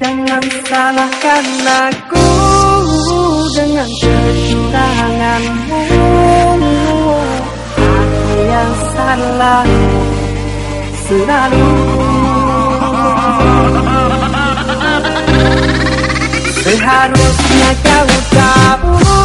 Jangan salahkan aku dengan kecuranganmu. Aku yang salah selalu. Seharusnya kau tahu.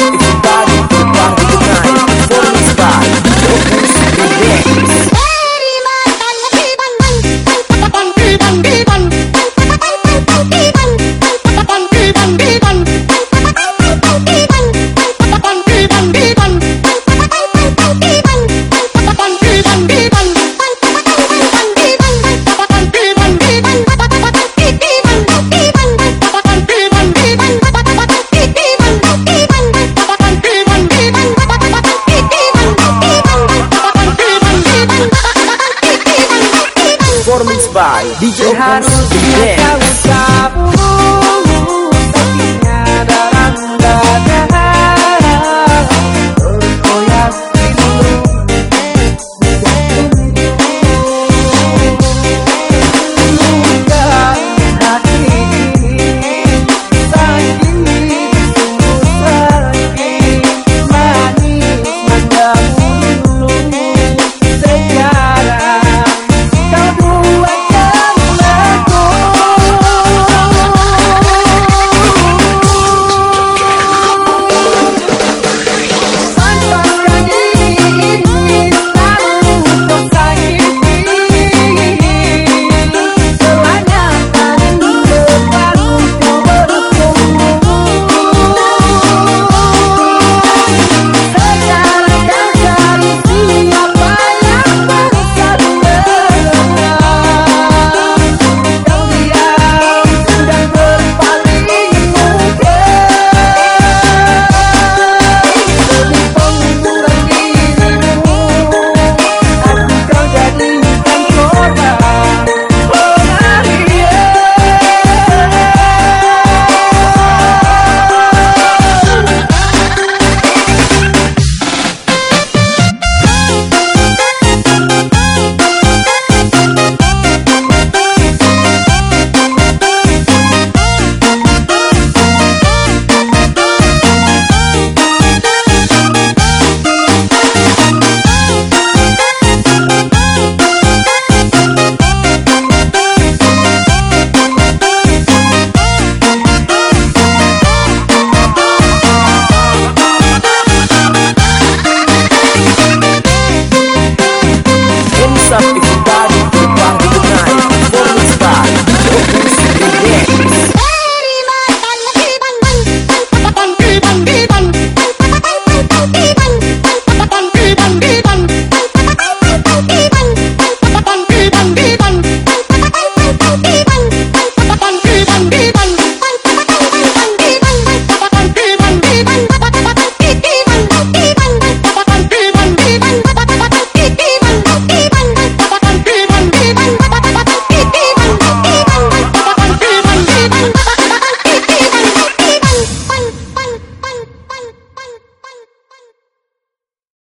Bang, bang, by DJ Hans Dance.